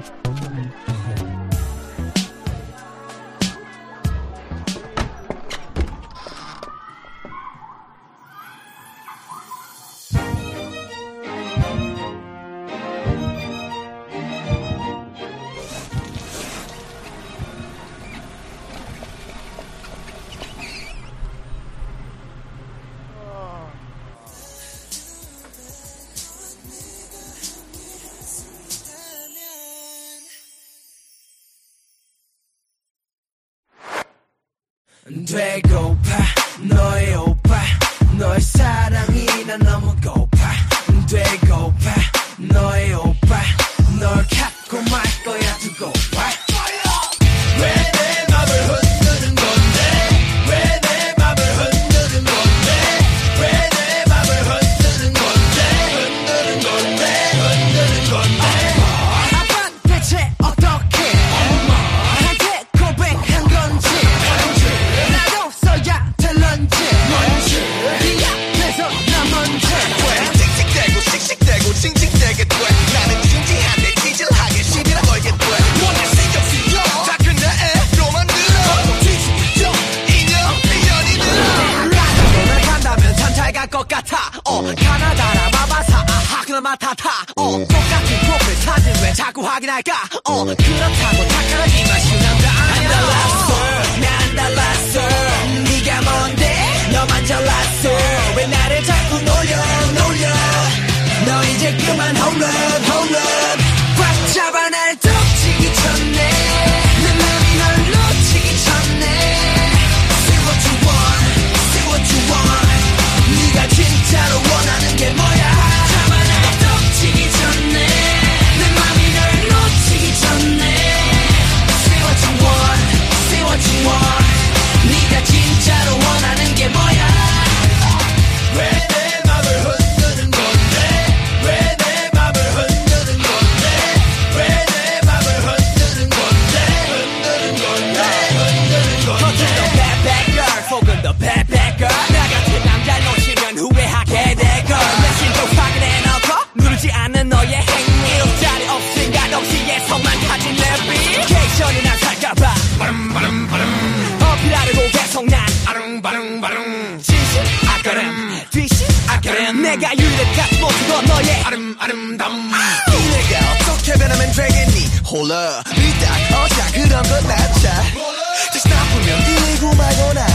Mm-hmm. 되고파 너의 오빠 너의 사랑이 나 너무 고파. 되고파 나라 마바사 아하 그나 마타타. 어 음. 똑같은 프로필 사진 왜 자꾸 확인할까? 어 음. 그렇다고 착각하기만 쉬운다. 안 달랐어. 난 달랐어. 네가 뭔데? 너만 잘났어. 왜 나를 자꾸 놀려 놀려? 너 이제 그만 홈런. 바릉바릉 진심 아까름 뒤심 아까름 내가 유일하게 못하던 너의 아름 아름다움 내가 어떻게 변하면 되겠니? 홀라 미딱 어자 그런 건 낫자 다시 나쁘면 이고 말거나.